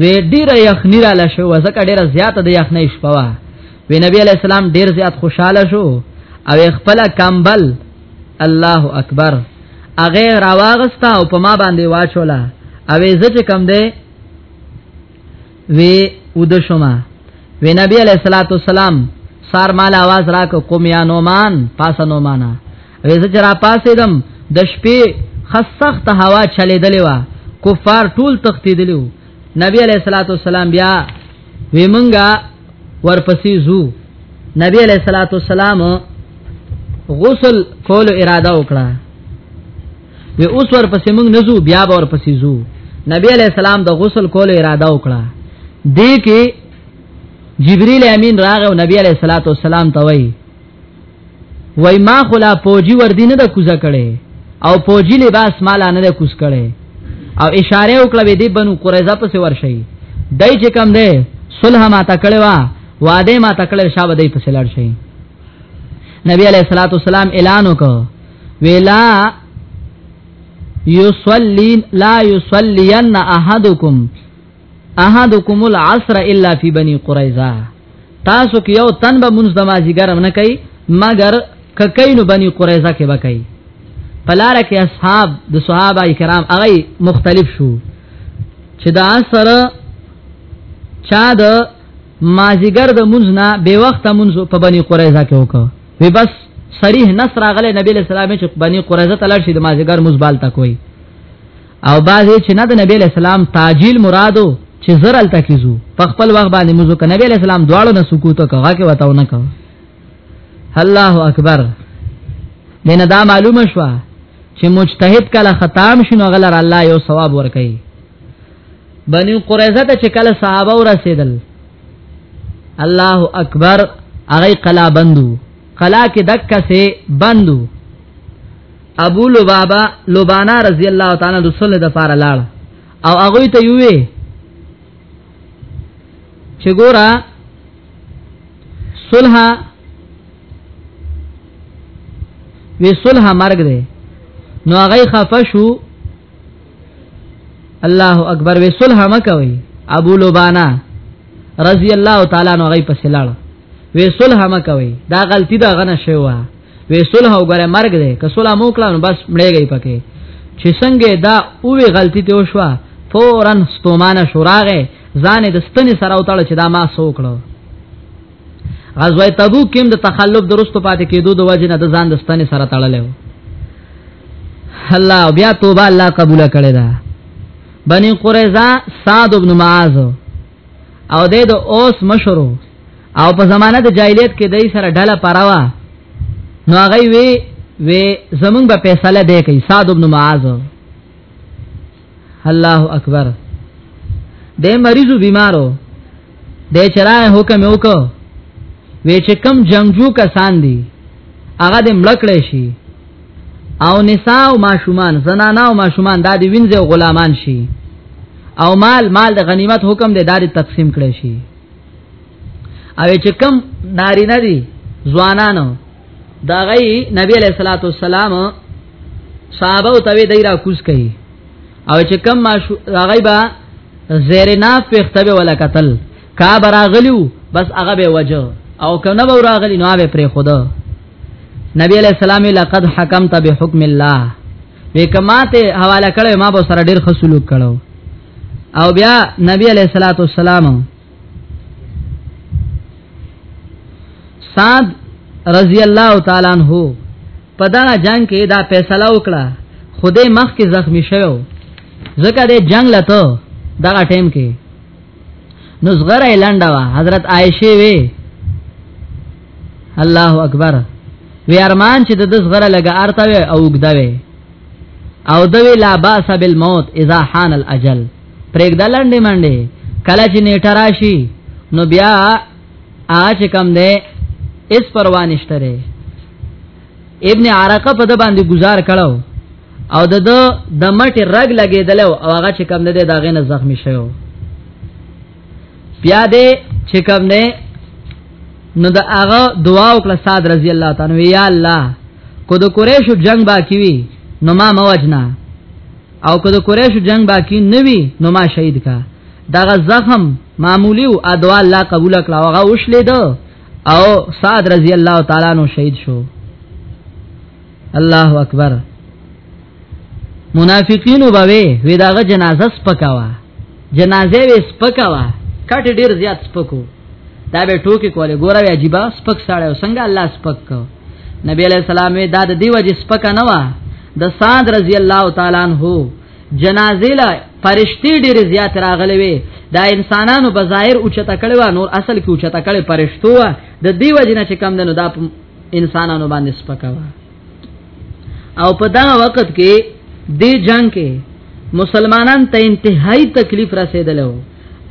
وی ډیره یخنی را لشه و زکه ډیره زیاته د یخنی شپه وا وی نبی علیہ السلام ډیر زیات خوشاله شو او خپل کمبل الله اکبر اغه راواغستا او په ما باندې واچولا او زه چې کم دی وی ود شما وی نبی علیہ الصلوۃ والسلام سار مال आवाज راک قوم یا نومان پاس نومانا وی زجرا پاسې دم د شپې خسخت هوا چلے دلې وا کفار ټول تختی دلیو نبی علیہ الصلوۃ والسلام بیا وی منګه ورپسې زو نبی علیہ الصلوۃ والسلام غسل کول اراده وکړه وی اوس ور پسې موږ نزو بیا ور پسې زو نبی علی السلام د غسل کولو اراده وکړه دې کې جبرئیل امین راغ او نبی علی صلوات و سلام ته وای وای ما خلا پوجي ور دینه د کوزه کړي او پوجي لباس مال نه د کوز کړي او اشاره وکړه به دې بنو قریظه پسې ورشي دای چې کم ده صلح ما تکړه وا واده ما تکړه شابه دې پسې لړ شي نبی علیہ الصلوۃ والسلام اعلان وکړ ویلا یصلی لا یصلین احدکم احدکم العصر الا فی بنی قریظه تاسو کې یو تن به منځ د مازیګر نه کوي مگر ککینو بنی قریظه کې وکړي پلار کې اصحاب د صحابه کرام هغه مختلف شو چې دا سر چا د مازیګر د منځ نه به وخت منځ په بنی قریظه کې وکړ وی بس صریح نصر غله نبی له سلام چې بنی قریظه تلل شي د مازیګر مزبال تا کوي او بعضی چې نه د نبی له سلام تاجیل مرادو چې زرل تکیزو په خپل وخت باندې موږ ک نبی له سلام دواړو نه سکوت کوه کې وتاو نه کوه الله اکبر دینه دا معلومه شو چې مجتهد کله ختم شنو غلر الله یو ثواب ور کوي بنی قریظه ته چې کله صحابه ورسېدل الله اکبر هغه قلا بندو قلا کې دکا سه بندو ابو لبابا لبانا رضی الله تعالی عنہ رسول د فار لاړ او هغه ته یوې چې ګورا صلح وی صلح مرګ دی نو هغه خفشو الله اکبر وی صلح مکوي ابو لبانا رضی الله تعالی عنہ غي پس لاړ وی صلح مکوي دا غلطی دا غنه شوه وی صلح وګره مرګ دی که صلح مو کړو بس مړېږي پکې چې څنګه دا اوې غلطی ته وشوه فورا ستومانه شوراغه ځان د ستنې سره وتاړ چې دا ما سو کړو غزوه تبوک کې د تخلف درست پاتې کېدو د وجې نه د ځان د ستنې سره تړلې الله بیا توبه الله قبول کړی دا بنی قریظه سعد ابن معاذ او د د اوس مشرو او په زمانه د جاهلیت کې دای سره ډله پراوا نو هغه وی وی زمونږ به فیصله دی کوي سعد ابن معاذ الله اکبر د مریضو بیمارو د چرای حکم وکړو وی چې کم جنگجو کسان دي هغه د ملکړې شي او نساء او ماشومان زنانا او ماشومان د دې وینځ او غلامان شي او مال مال د غنیمت حکم دی داري تقسیم کړي شي او چې کم ناری نه دي ځوانانو دا غي نبی علیہ الصلوۃ والسلام صحابه او توی دایره کوز کړي او چې کم ما شو هغه به زیر ناف په ختبه ولا قتل کا براغلیو بس هغه به وجه او کنه به راغلی نو به پرې خدا نبی علیہ السلام لقد حکمت بحکم الله وکماته حواله کړو ما به سره ډیر خصلوک کړو او بیا نبی علیہ الصلوۃ والسلام سعد رضی الله تعالی عنہ په دا جنگ کې دا فیصله وکړه خوده مخ کې زخمی شوو ځکه د جنگ لته دا ټیم کې نو زغره لنډه وا حضرت عائشه وی الله اکبر وی ارمان چې د زغره لګه ارته او وګدوي او دوی لا باس بالموت اذا حان الاجل پرېګ دلانډې منډې کله چې نیټه راشي نو بیا اچ کم ده اس پروا نشته ری ابن عرقه په د باندې گزار کړو او د د مټ رګ لګیدل او هغه چې کم ده دا غنه زخمی شوی بیا دې چې کم ده نو د هغه دعا وکړه صاد رضی الله تعالی یا الله کو د قریشو جنگ باقی وی نو ما موجنا او که د قریش جنگ باقی نوی نو ما شهید کا دغه زخم معمولی او ادوا الله قبول کړه هغه وشلید او سعد رضی الله تعالی نو شهید شو الله اکبر منافقین وبوي وی داغه جنازه سپکاوه جنازه وې سپکا وا کټ ډیر زیات سپکو دا به ټوکی کوله ګوره وی عجیب سپک ساړی او څنګه الله سپک کو نبی علیہ السلام دا د دیو جس سپک نه وا د سعد رضی الله تعالی عنہ جنازه لا فرشتي ډیر زیات راغلي وي دا انسانانو بظاهر او چته کړي وا نور اصل کې او چته کړي فرشتو د دیو جن چې کم دنو دا انسانانو باندې سپکوا او په دا وخت کې د جنگ کې مسلمانان ته انتهایی تکلیف رسیدلو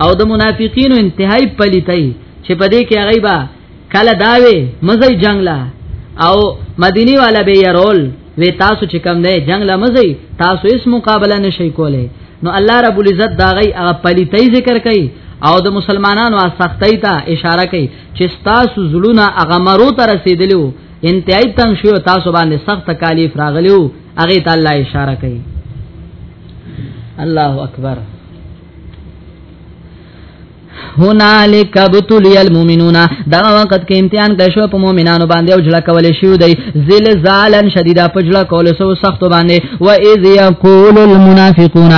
او د منافقینو انتهایی پلیتای چې په دې کې هغه با کله داوي مزي جنگ لا او مدینی والا به يرول وی تاسو چې کم نه جنگ لا مزي تاسو اس مقابله نشي کوله نو الله رب العزت دا غي هغه پلیتای ذکر کوي او د مسلمانانو سختۍ ته اشاره کوي چې تاسو زلونه هغه مرو ته رسیدلو انتهای تنگ شو تاسو باندې سخت تکالیف راغلیو هغه ته الله اشاره کوي الله اکبر هنالک بتلی المؤمنون دا وخت کې امتحان کړ شو په مؤمنانو باندې او جړه کول شو دی زلزالن شدیدا پجړه کول سو سخت باندې و اذ یقول المنافقون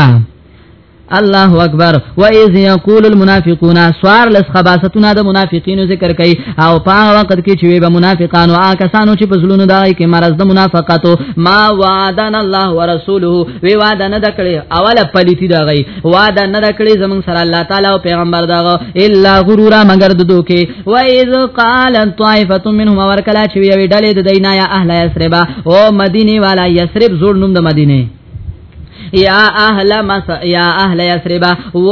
الله اکبر و اذ یقول المنافقون سوار لس خباستونه د منافقینو ذکر کوي او په وخت کې چې به منافقان او کسانو چې په زلونو دای کې مرز د منافقتو ما وعدنا الله ورسوله وی وعده نه دکړي اوله پلیتی دا غي وعده نه دکړي زمون سره الله تعالی او پیغمبر دا الا غرور مگر د دوکي و اذ قال طائفه منهم ورکلا چې وی ډلې د دینه یا اهل یثرب او مدینه والا یثرب زور نوم د مدینه یا اهل مس یا اهل یثرب و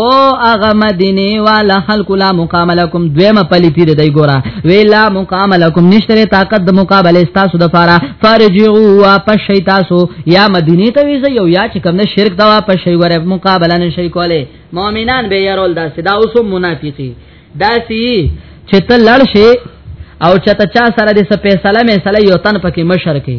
اغه مدینه والا خلق لا مقام لكم دویمه پلیتی دی ګورا ویلا مقام لكم نشتره طاقت د مقابله تاسو د فارا فرجعوا واپس شي تاسو یا مدینه ته ویځ یو یا چې کوم شرک دا واپس شي وره مقابله نشي کوله مؤمنان به يرول دا صدا اوس منافقي دا سی چې ته لړ شي او چې ته چا سره د سپېسله مې سره یو تن پکې مشر کې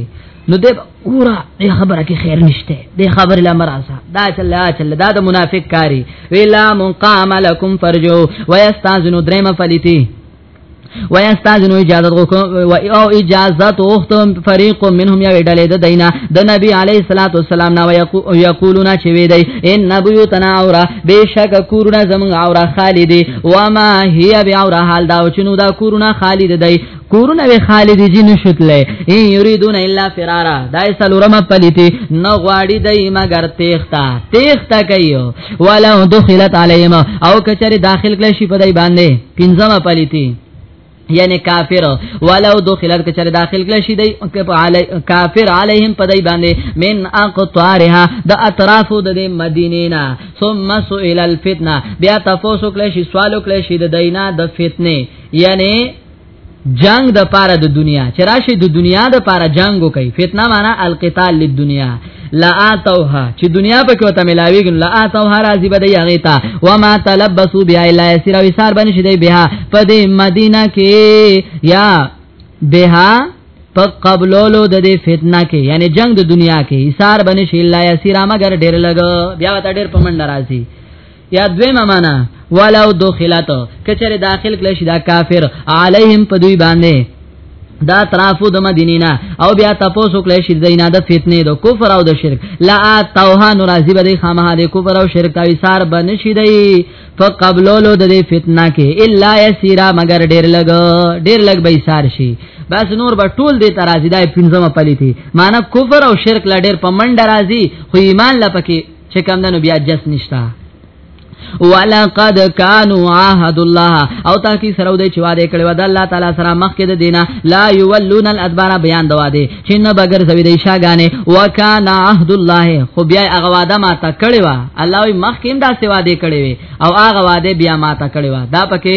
نو دې ګورا دې خبره کې خیر نشته دې خبره لا مرزه دا چل لا چل دا د منافق کاری ویلا مقام لکم فرجو ويستاذنو دریم فلیتی ويستاذنو اجازه غوکم او اجازه اوختم فريق منهم یا ډلې د دینا د نبی علی صلوات والسلام نا ويقولون چې وی دی ان نبی تنا اورا بشک کورونه زمون اورا خالدی وما هي بعورا حال دا چنو دا کورونه خالد دی کورونه وی خالد جی نشوتله ای یریدون الا فرارا دای سلورم پلیتی نو غواړي دای مگر تیختا تیختا کایو ولا دخلت علیهم او کچری داخل کله شي په دای باندې پنځمه پلیتی یعنی کافر ولو دخلت کچره داخل کله شي دی کافر علیهم پدای باندې من اقطارها د اطرافو د مدینه نه ثم سئل الفتنه بیا تاسو کله شي سوال کله شي د دینه د فتنه یعنی جنگ د پاره د دنیا چې راشي د دنیا د پاره جنگو کوي فتنه معنا القتال للدنیا لا اتوها چې دنیا په کې وته ملاویږي لا اتوها راضی بده یغه تا و ما تلبسو بیا الا یسر او یسار باندې شیدای بها په دې مدینه کې یا بها په قبلولو د دې فتنه کې یعنی جنگ د دنیا کې یسار باندې شیلا یسر مگر ډیر لګ بیا وته ډیر پمن ناراضي یا دویمه معنا ولو دخلت کچره داخل کله شي دا کافر علیهم په دوی باندې دا طرفو د مدینې نه او بیا تاسو کله شي دینه د فتنې د کفر او د شرک لا توها ناراضي به خامه د کفر او شرک تاوي سار بن شي دی فقبلولو د فتنه کې الا یسیرا مگر ډیر لګ ډیر لګ به سار شي بس نور به ټول دې ترازی دای پنځمه پلیتی معنی کفر او شرک لا ډیر پمنډ راضی خو ایمان لا پکې چې کم دنو بیا جس نشتا ولقد كانوا عهد الله او تاکي سره ودی چې وعده کړی و د الله تعالی سره مخکې د دینه لا یولون الادبار بیان د وعده چې نه بغیر زوی دی شاګانه وکانا عهد الله خو بیا هغه وعده ما ته کړی و الله مخکې دا سوا دی کړی او هغه وعده بیا ما ته کړی و دا پکې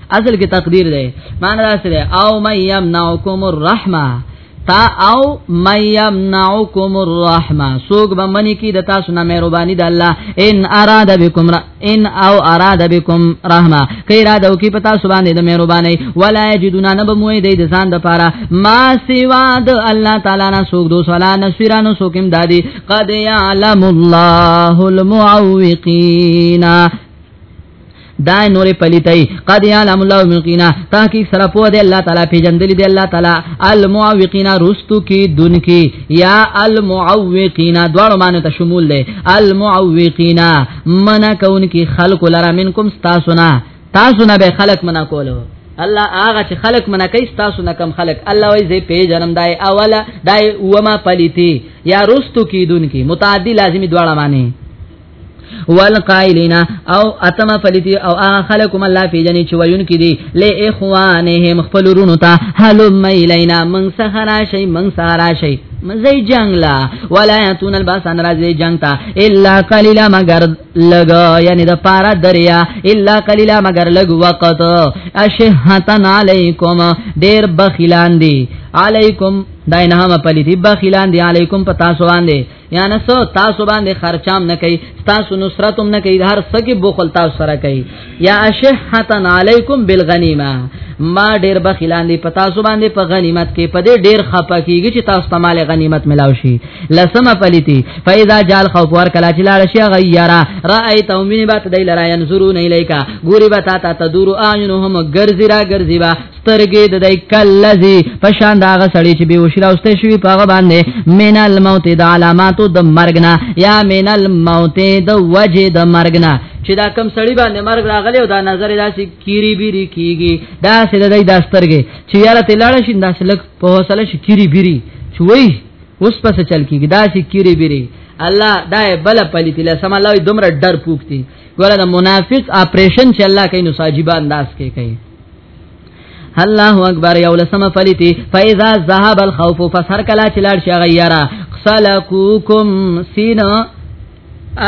اصل کې تقدیر دی معنی دا سره او میم نعکم الرحمه تا او میم نعکم الرحمه سوق بمنی کی د تاسو نه مهرباني د الله ان اراد بكم را ان او اراد بكم رحمه کای را دو کی پتا سبحان د مهرباني ولا یجدون نه بموي د ځان د پاره ما سوا د الله تعالی نه سوق دو سلا نسیرانو سوکم دادی قد یعلم الله المعوقین دا نور پلیتای قد یعلم الله مقینا تحقیق سره په دې الله تعالی پیجندل دي الله تعالی المعوقین رستو کی دن کی یا المعوقین دواړو معنی ته شمول دی المعوقین من کون کی خلق لرا منکم تاسونا تاسونا به خلق منا کولو الله هغه چې خلق منا کوي تاسو نه کم خلق الله وای زه پیجنم دای اوله دای وما پلیتی یا رستو کی دن کی متعدی لازمی دواړه معنی والقائلین او اتم فلتی او هغه خلکم الله فی جنې چې ویون کې دي ل اخوانهم خپل رونو ته حلم الینا من سحرا شی من سحرا شی مزي جنگ لا ولا يتون الباس ان راځي جنگ تا الا قليلا مگر لګ یعنی د پارا دریا الا قليلا مگر لګ وقت اشهتن علیکم ډیر بخیلان دي علیکم داینه هم پلیتی بخیلان دي علیکم پتا سو باندې یا نه سو تاسو باندې خرچام نه کوي تاسو نصرت هم نه کوي هر سګي بوخل تاسو سره کوي یا اشحتن علیکم بالغنیمه ما ډیر بخیلان دي پتا سو باندې په غنیمت کې پدې ډیر خپه کیږي چې تاسو ته مال غنیمت ملاو شي لسمه پلیتی فاذا جال خوف ور کلا چې لاړ شي غیرا رایت او مینه بات دی لرا ينظرون الیکا ګوري بتا تا تدور اعینهم غرزرا غرزبا سترګې د دای کلذي پشان داغه سړی چې به وشرا اوسته شوی په هغه باندې مین الموت د علاماتو د مرګ نه یا مین الموت د وجه د مرګ نه چې دا کم سړی باندې مرګ راغلی او دا نظر داسې کیری بیری کیږي دا سره دای د سترګې چې یاره تلاړ شي دا سلک په حوصله شي کیری بیری چوي اوس پس چل کیږي دا سې کیری بیری الله دا بل پلی تل سم الله دومره ډر پوکتی ګوره د منافق اپریشن چې الله کینو ساجيبان داس کې کوي الله اکبر یو لسم فلیتی فاذا ذهب الخوف فسر کلا چلاړ شي غیرا سلکوکم سین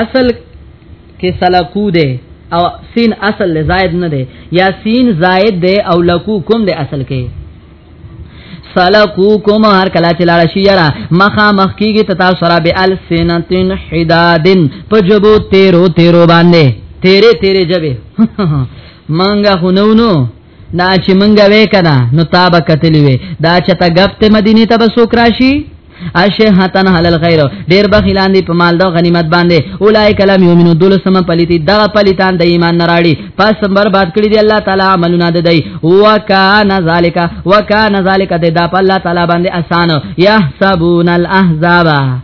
اصل کې سلکو ده او سین اصل له زائد نه ده یا سین زائد ده او لکو کوم ده اصل کې سلکو کوم هر کلا چې لاړ شي یرا مخا مخ کیږي تتا سرا به السنتن حدادن پجبو تیرو تیرو باندې تیرې تیرې جبه مانګه خونونو دا چې منګه وې کنا نو تاب کتلی وې دا چې تا غفت مدینه ته بسوک راشي اشه هتن حلال غیر ډیر بخیلان دي په مال د غنیمت باندې اولای کلام یومنو دول سم پلیتی دا پلیتان د ایمان نراړي پس برباد کړی دی الله تعالی عملونه ده دی وکانا ذالک وکانا ذالک د دا په الله تعالی باندې اسانو یحسبون الاحزاب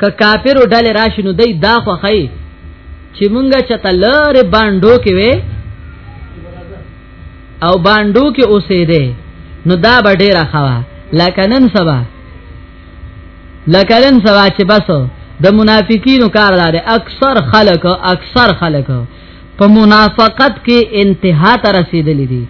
که کافر ډلې راشي نو دای دا خوخی چې مونږه چته لره باندو کې وې او باندو کې اوسې دې نو دا به ډیره خوا لکه نن سبا لکه نن سبا چې بسو د منافقینو کار دار اکثر خلک اکثر خلک په منافقت کې انتها ته رسیدلې دي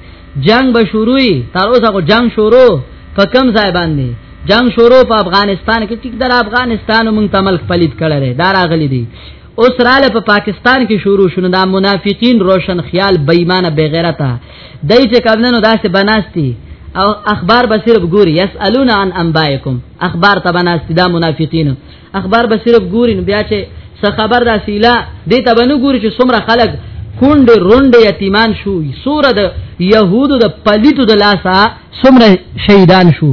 جنگ به شروعي تر اوسه کو جنگ شروع په کم ځای باندې جنگ شروع په افغانستان کې ټیک در افغانستان مونږ ته ملک پلیت کړل دا راغلي دي اوس رااله په پاکستان کې شروع شونه دا منافقین روشن خیال بېمانه بغیرته دای چې کمنو داسې بناستی او اخبار به صرف ګوري یسالون عن انبائکم اخبار ته بناستی دا منافقین اخبار به صرف ګوري نو بیا چې څه خبر دا سیلا دې ته بنو ګوري چې څومره خلک کونډ روند یتیمان شو سوره د يهودو د پلیتو د لاسا څومره شهیدان شو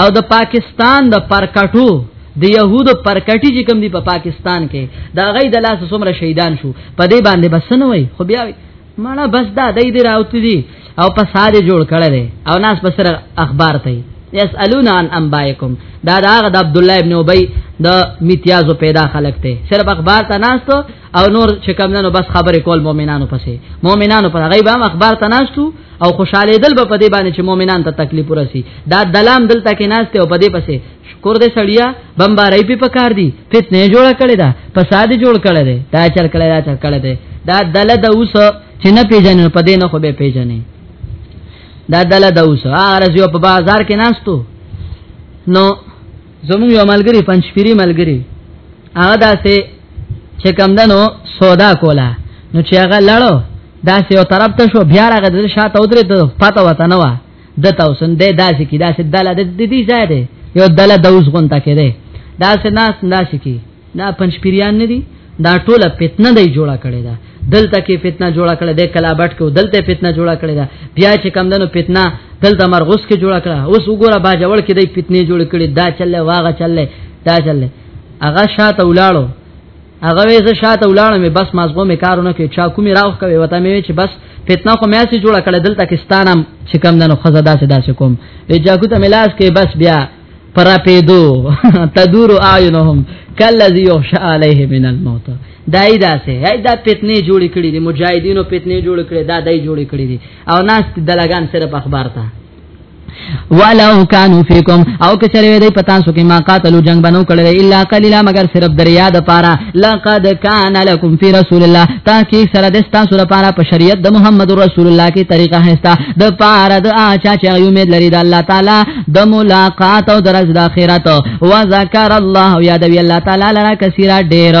او د پاکستان د پرکټو د يهودو پرکټي چې کوم دي په پا پاکستان کې دا غي د لاسو څومره شهیدان شو په دې باندې بسنوي خو بیا وي مړه بس دا دای دی راوتی دی او فساد جوړ کړل او ناس بسر اخبار ته یسالون عن انبائکم دا دا د عبد الله ابن ابی د میتیازو پیدا خلق ته صرف اخبار ته ناستو او نور چې کم نه بس خبرې کول مؤمنانو پسې مؤمنانو پر غیب هم اخبار ته ناستو او خوشاله دل په دې باندې چې مؤمنان ته تکلیف ورسی دا دلام دلته کې ناشته او په دې پسې شکر دې سړیا بمبارای په پکار دی فتنه جوړ کړي دا فساد جوړ کړي دی دا چل کړي دا چل کړي دی دا دله د اوس چې نه پیژنې په دې نه خو به پیژنې دا دله د اوس هغه یو په بازار کې ناستو نو زموږ یو ملګری پنځپيري ملګری هغه داسې چې کم دنو سودا کولا نو چې هغه لړو داسې یو طرف ته شو بیا هغه د شاته ودرې ته پاته وته نه و د تاسو نه داسې کی داسې دله د دې ځای دی یو دله د اوس غون تکې دی داسې ناس داسې کی دا پنځ پیریان نه دي دا ټوله فتنه دی جوړه کړي دا دلته کې فتنه جوړه کړي د کلابټ کې دلته فتنه جوړه کړي دا بیا چې کم دنو فتنه دلته مرغوس کې جوړه کړه اوس وګوره باجوړ کې د فتنه جوړ کړي دا چلې واغه چلې دا چلې هغه شاته ولاړو هغه وې زه شاته ولاړم مې بس مازغو مې کارونه کې چا کومې راوخ کوي وته مې چې بس فتنه خو مې سي جوړه کړه دلته کې ستانم چې کم دنو خزه داسې داسې کوم وې جاګو ته ملاس کې بس بیا پر پیدو تدور اعینهم کلذي یخشى علیه من الموت دای داسې هاي دا فتنه جوړې کړې دي مجاهدینو فتنه جوړې کړې دا دای جوړې کړې دي او ناس دلګان سره په اخبار ته ولو كانوا فيكم او کچره دی پتا سو کې ما قاتلو جنگ بنو کړل الا قليلا مگر صرف دریا د پاره لقد كان لكم في رسول الله تاکي سره د تاسو لپاره په شریعت د محمد رسول الله کې طریقه هستا د پاره د اچا چې امید لري د الله تعالی د ملاقات او درز د اخرت او ذکر الله یاد وی الله تعالی لرا کثیره ډیر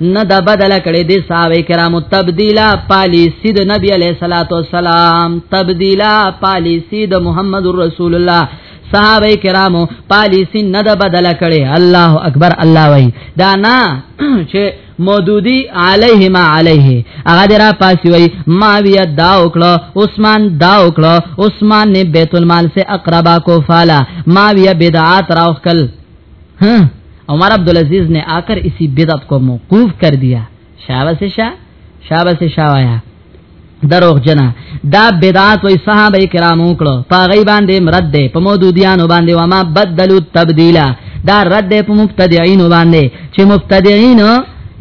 نه د بدل کړي دي صحابه کرامو تبديلا پالیسی د نبی علیہ الصلوۃ والسلام تبديلا پالیسی د محمد رسول الله صحابه کرامو پالیسی نه د بدل کړي الله اکبر الله وای دا نه چې مودودی علیه ما علیه هغه درا پاسی وای ما بیا دا وکړه عثمان دا وکړه عثمان نے بیت المال سے اقربا کو فالا ما بیا بدعات راوخل ها عمر عبد العزيز نے آ کر اسی بدعت کو موقوف کر دیا شابه سے شا شابه سے شا وایا دروغ جنا دا بدعت وای صحابه کرامو کړو پاغي باندې مرد ده په مودودیانو باندې وما بدلو تبدیلا دا رد ده په مبتدعين باندې چې مبتدعين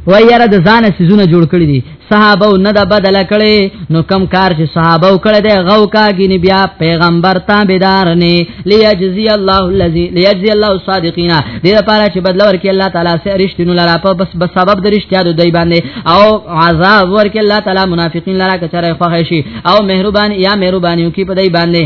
وای یاره د ځان سيزونه جوړ کړی دي صحابه نه د بدل کړي نو کم کار چې صحابه کړي د غو کاګینی بیا پیغمبر تابعدار نه لیجزی الله الذی لیجزی الله الصادقین دې لپاره چې بدل ورکړي الله تعالی سره رښتینو لرا په بس په سبب د رښتیا د دوی باندې او عذاب ورکړي الله تعالی منافقین لرا کچره خوښ شي او مهربان یا مهربانیو کې په دوی باندې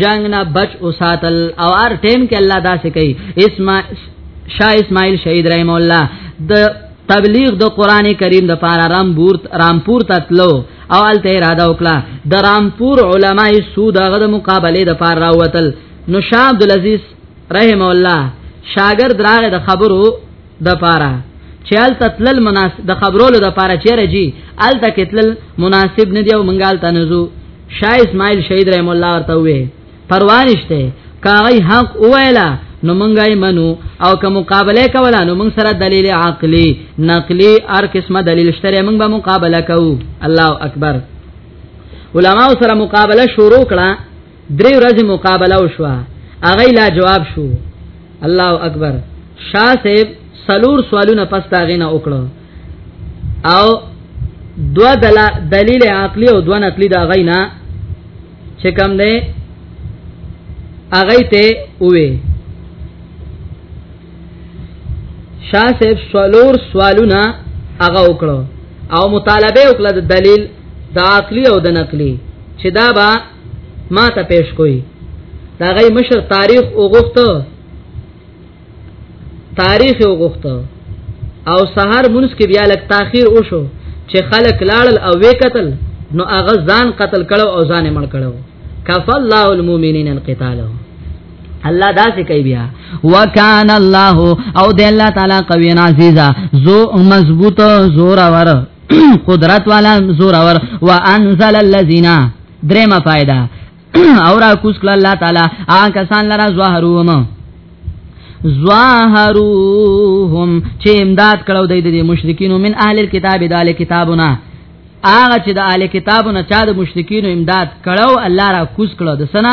جنگ نه بچ او ساتل او ار ټیم کې الله داسې کوي اسما شاه اسماعیل شهید رحم الله د تبلیغ د قران کریم د پارا رامپور رامپور تتلو او الته اراده وکړه د رامپور علماي سود هغه د مقابله د پار راوتل نو شاه عبد العزيز رحم الله شاګرد راغه د خبرو د پاره چې ال تتلل مناسب د خبرولو د پاره چې رجی ال تکتلل مناسب نه دی او منګال تنزو شاه اسماعیل شهید رحم الله ورته وې پروانشته کاغی حق اویلا نو منګای منو او که مقابله کولا نو منګ سره دلیل عقلی نقلی هر قسمه دلیل شته منګ به مقابله کوو الله اکبر علماء سره مقابله شروع کړه درې ورځې مقابله وشوه هغه لا جواب شو الله اکبر شاه صاحب سلور سوالونه پس تاغه نه وکړو او دو دلا دلیل عقلی او دو نقلی دا غینا چې کوم دی اغه ته وې شاه صاحب سوالور سوالونه هغه وکړو او مطالبه وکړه د دلیل د عقلی او د نقلی چې دا به ما ته پیش کوي دا غي مشر تاریخ وګښته تاریخ وګښته او سحر منس کې بیا لک تاخير وشو چې خلک لاړل او وې قتل نو هغه ځان قتل کړو او ځان مړ کړو کف الله المؤمنین القتال الله دا څه کوي بیا وکان الله او د الله تعالی قوی عزیزا زو مضبوط زور ور قدرت والا زور اور وانزل الذين درېما فائدہ اور کوس کله الله تعالی آ کسان لرا زوهروم زواهروهم چې امداد کړو د دې مشرکین من اهل الكتاب د اهل کتابونه هغه چې د اهل کتابونو چا د مشرکین امداد کړو الله را کوس کړو د سنا